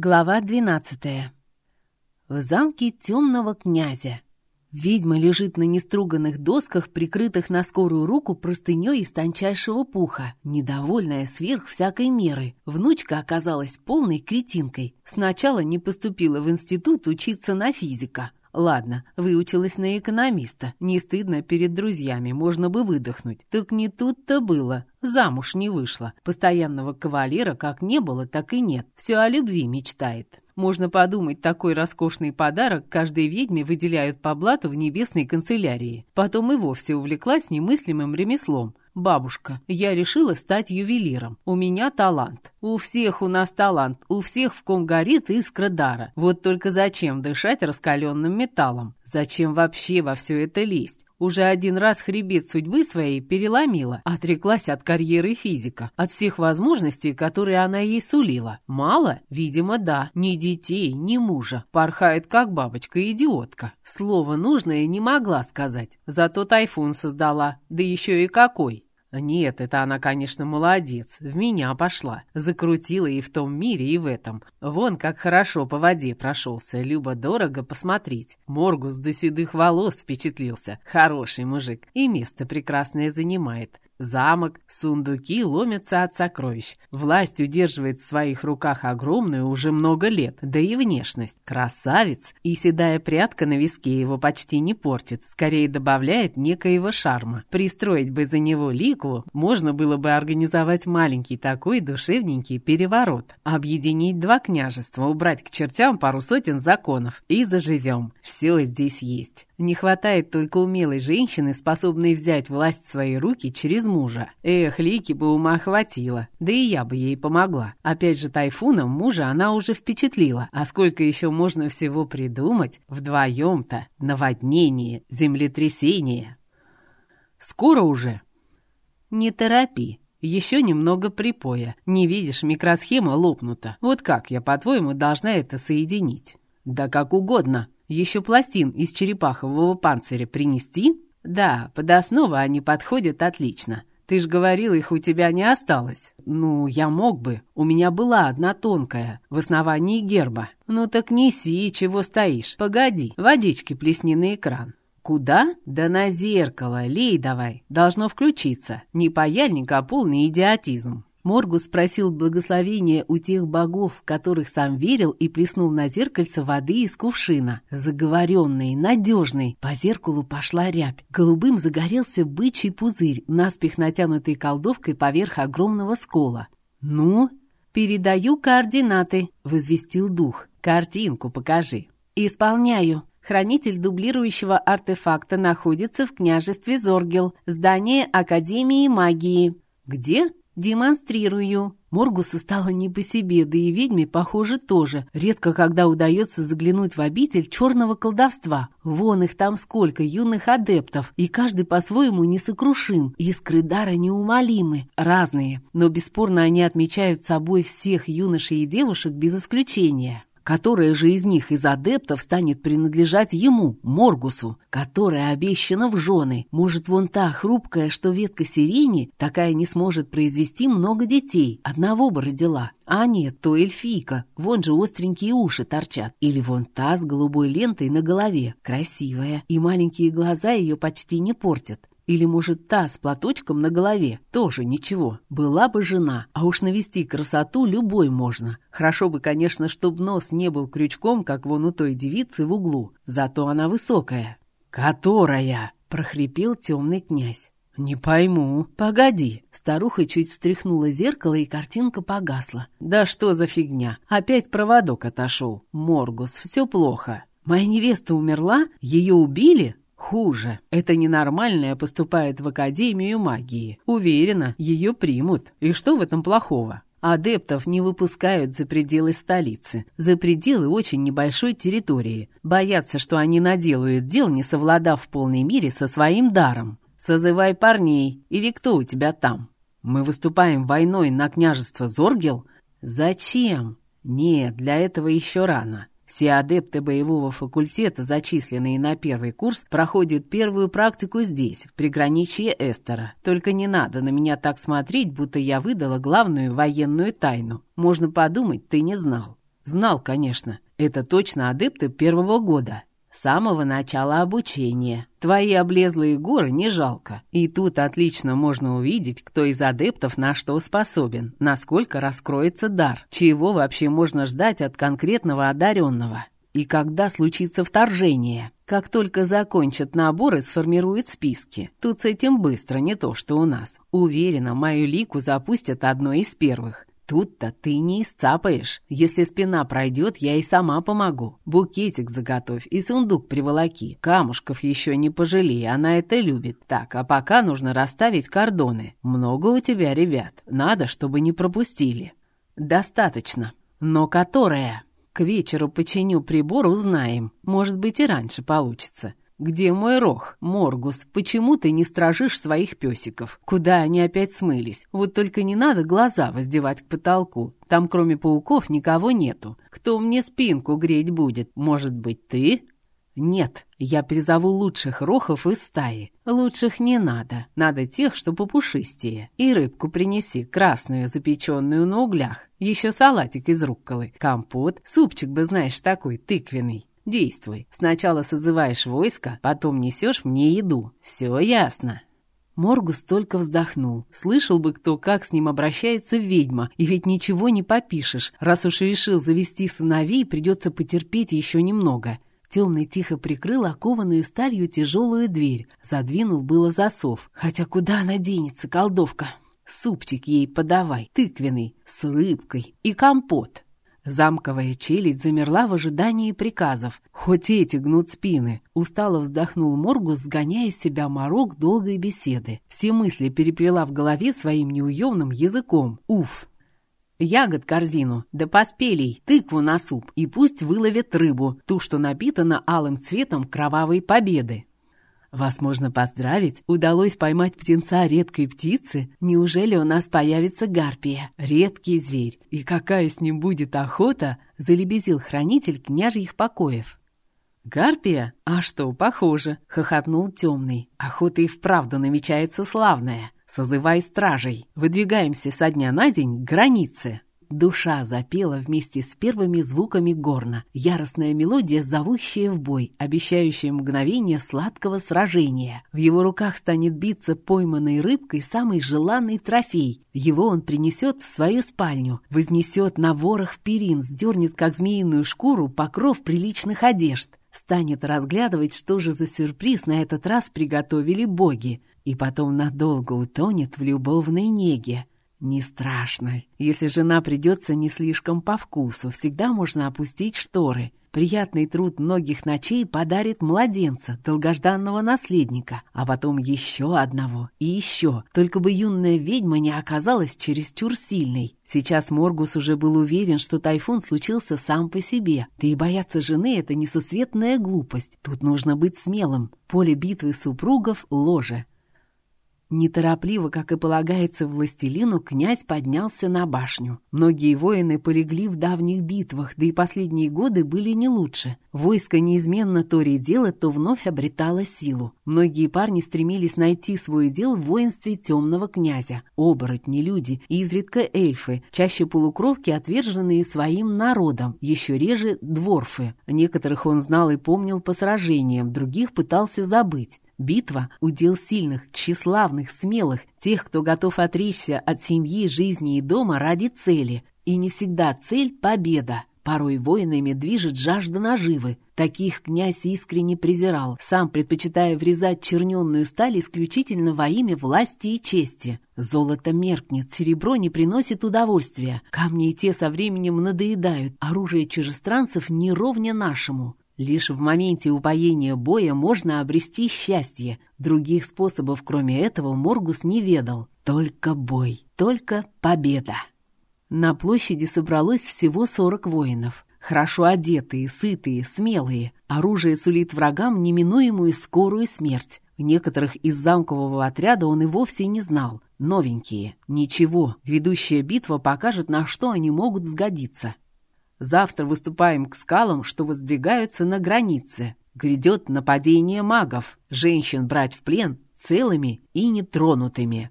Глава двенадцатая. В замке темного князя. Ведьма лежит на неструганных досках, прикрытых на скорую руку простыней из тончайшего пуха, недовольная сверх всякой меры. Внучка оказалась полной кретинкой. Сначала не поступила в институт учиться на физика, Ладно, выучилась на экономиста. Не стыдно перед друзьями, можно бы выдохнуть. Так не тут-то было. Замуж не вышла. Постоянного кавалера как не было, так и нет. Все о любви мечтает. Можно подумать, такой роскошный подарок каждой ведьме выделяют по блату в небесной канцелярии. Потом и вовсе увлеклась немыслимым ремеслом. «Бабушка, я решила стать ювелиром. У меня талант. У всех у нас талант, у всех в ком горит искра дара. Вот только зачем дышать раскаленным металлом? Зачем вообще во все это лезть? Уже один раз хребет судьбы своей переломила, отреклась от карьеры физика, от всех возможностей, которые она ей сулила. Мало? Видимо, да. Ни детей, ни мужа. Порхает, как бабочка-идиотка. Слово нужное не могла сказать. Зато тайфун создала. Да еще и какой. Нет, это она, конечно, молодец. В меня пошла. Закрутила и в том мире, и в этом. Вон как хорошо по воде прошелся. Любо-дорого посмотреть. Моргус до седых волос впечатлился. Хороший мужик. И место прекрасное занимает. Замок, сундуки ломятся от сокровищ. Власть удерживает в своих руках огромную уже много лет, да и внешность. Красавец, и седая прядка на виске его почти не портит, скорее добавляет некоего шарма. Пристроить бы за него лику, можно было бы организовать маленький такой душевненький переворот. Объединить два княжества, убрать к чертям пару сотен законов и заживем. Все здесь есть. Не хватает только умелой женщины, способной взять власть в свои руки через мужа. Эх, Лики бы ума хватило, да и я бы ей помогла. Опять же, тайфуном мужа она уже впечатлила. А сколько еще можно всего придумать? Вдвоем-то. Наводнение, землетрясение. Скоро уже. Не торопи. Еще немного припоя. Не видишь, микросхема лопнута. Вот как я, по-твоему, должна это соединить? Да как угодно. Еще пластин из черепахового панциря принести? Да, под основу они подходят отлично. Ты ж говорил, их у тебя не осталось. Ну, я мог бы. У меня была одна тонкая, в основании герба. Ну так неси, чего стоишь. Погоди, водички плесни на экран. Куда? Да на зеркало. Лей давай. Должно включиться. Не паяльник, а полный идиотизм. Моргус спросил благословения у тех богов, которых сам верил, и плеснул на зеркальце воды из кувшина. Заговоренный, надежный. По зеркалу пошла рябь. Голубым загорелся бычий пузырь, наспех натянутый колдовкой поверх огромного скола. «Ну?» «Передаю координаты», — возвестил дух. «Картинку покажи». «Исполняю». Хранитель дублирующего артефакта находится в княжестве Зоргел, здание Академии магии. «Где?» «Демонстрирую». Моргусу стало не по себе, да и ведьме, похоже, тоже. Редко когда удается заглянуть в обитель черного колдовства. Вон их там сколько, юных адептов, и каждый по-своему несокрушим. Искры дара неумолимы, разные, но бесспорно они отмечают собой всех юношей и девушек без исключения которая же из них, из адептов, станет принадлежать ему, Моргусу, которая обещана в жены. Может, вон та хрупкая, что ветка сирени, такая не сможет произвести много детей, одного бы родила. А нет, то эльфийка, вон же остренькие уши торчат. Или вон та с голубой лентой на голове, красивая, и маленькие глаза ее почти не портят. Или, может, та с платочком на голове? Тоже ничего. Была бы жена, а уж навести красоту любой можно. Хорошо бы, конечно, чтоб нос не был крючком, как вон у той девицы в углу. Зато она высокая. «Которая?» — прохрипел темный князь. «Не пойму. Погоди». Старуха чуть встряхнула зеркало, и картинка погасла. «Да что за фигня? Опять проводок отошел. Моргус, все плохо. Моя невеста умерла? Ее убили? Хуже. Это ненормальная поступает в Академию магии. Уверена, ее примут. И что в этом плохого? Адептов не выпускают за пределы столицы, за пределы очень небольшой территории. Боятся, что они наделают дел, не совладав в полной мере со своим даром. Созывай парней, или кто у тебя там? Мы выступаем войной на княжество Зоргел? Зачем? Нет, для этого еще рано. Все адепты боевого факультета, зачисленные на первый курс, проходят первую практику здесь, в приграничье Эстера. Только не надо на меня так смотреть, будто я выдала главную военную тайну. Можно подумать, ты не знал. Знал, конечно. Это точно адепты первого года. С самого начала обучения. Твои облезлые горы не жалко. И тут отлично можно увидеть, кто из адептов на что способен, насколько раскроется дар, чего вообще можно ждать от конкретного одаренного. И когда случится вторжение? Как только закончат набор и сформируют списки. Тут с этим быстро, не то что у нас. Уверена, мою лику запустят одной из первых. Тут-то ты не исцапаешь. Если спина пройдет, я и сама помогу. Букетик заготовь и сундук приволоки. Камушков еще не пожалей, она это любит. Так, а пока нужно расставить кордоны. Много у тебя, ребят. Надо, чтобы не пропустили. Достаточно. Но которая? К вечеру починю прибор, узнаем. Может быть, и раньше получится. «Где мой рог, Моргус? Почему ты не стражишь своих песиков? Куда они опять смылись? Вот только не надо глаза воздевать к потолку. Там кроме пауков никого нету. Кто мне спинку греть будет? Может быть, ты?» «Нет, я призову лучших рохов из стаи. Лучших не надо. Надо тех, что попушистее. И рыбку принеси, красную, запеченную на углях. Еще салатик из рукколы, компот, супчик бы, знаешь, такой, тыквенный. Действуй. Сначала созываешь войско, потом несешь мне еду. Все ясно». Моргус только вздохнул. Слышал бы кто, как с ним обращается ведьма, и ведь ничего не попишешь. Раз уж решил завести сыновей, придется потерпеть еще немного. Темный тихо прикрыл окованную сталью тяжелую дверь. Задвинул было засов. Хотя куда она денется, колдовка? Супчик ей подавай, тыквенный, с рыбкой и компот. Замковая челядь замерла в ожидании приказов. Хоть эти гнут спины. Устало вздохнул Моргус, сгоняя из себя морок долгой беседы. Все мысли переплела в голове своим неуемным языком. Уф! Ягод корзину, да поспелей, тыкву на суп, и пусть выловят рыбу, ту, что напитана алым цветом кровавой победы. Вас можно поздравить, удалось поймать птенца редкой птицы. Неужели у нас появится гарпия? Редкий зверь. И какая с ним будет охота? Залебезил хранитель княжьих покоев. «Гарпия? А что, похоже!» — хохотнул темный. «Охота и вправду намечается славная. Созывай стражей. Выдвигаемся со дня на день к границе». Душа запела вместе с первыми звуками горна. Яростная мелодия, зовущая в бой, обещающая мгновение сладкого сражения. В его руках станет биться пойманной рыбкой самый желанный трофей. Его он принесет в свою спальню, вознесет на ворох перин, сдернет, как змеиную шкуру, покров приличных одежд. Станет разглядывать, что же за сюрприз на этот раз приготовили боги. И потом надолго утонет в любовной неге. Не страшно. Если жена придется не слишком по вкусу, всегда можно опустить шторы. Приятный труд многих ночей подарит младенца, долгожданного наследника, а потом еще одного и еще. Только бы юная ведьма не оказалась чересчур сильной. Сейчас Моргус уже был уверен, что тайфун случился сам по себе. Да и бояться жены — это несусветная глупость. Тут нужно быть смелым. Поле битвы супругов — ложе. Неторопливо, как и полагается властелину, князь поднялся на башню. Многие воины полегли в давних битвах, да и последние годы были не лучше. Войско неизменно то редело, то вновь обретало силу. Многие парни стремились найти свой дел в воинстве темного князя. Оборотни, люди, изредка эльфы, чаще полукровки, отверженные своим народом, еще реже дворфы. Некоторых он знал и помнил по сражениям, других пытался забыть. Битва — удел сильных, тщеславных, смелых, тех, кто готов отречься от семьи, жизни и дома ради цели. И не всегда цель — победа. Порой воинами движет жажда наживы. Таких князь искренне презирал, сам предпочитая врезать черненную сталь исключительно во имя власти и чести. Золото меркнет, серебро не приносит удовольствия. Камни и те со временем надоедают, оружие чужестранцев не ровня нашему. Лишь в моменте упоения боя можно обрести счастье. Других способов, кроме этого, Моргус не ведал. Только бой, только победа. На площади собралось всего сорок воинов. Хорошо одетые, сытые, смелые. Оружие сулит врагам неминуемую скорую смерть. Некоторых из замкового отряда он и вовсе не знал. Новенькие. Ничего, ведущая битва покажет, на что они могут сгодиться. Завтра выступаем к скалам, что воздвигаются на границе. Грядет нападение магов. Женщин брать в плен целыми и нетронутыми.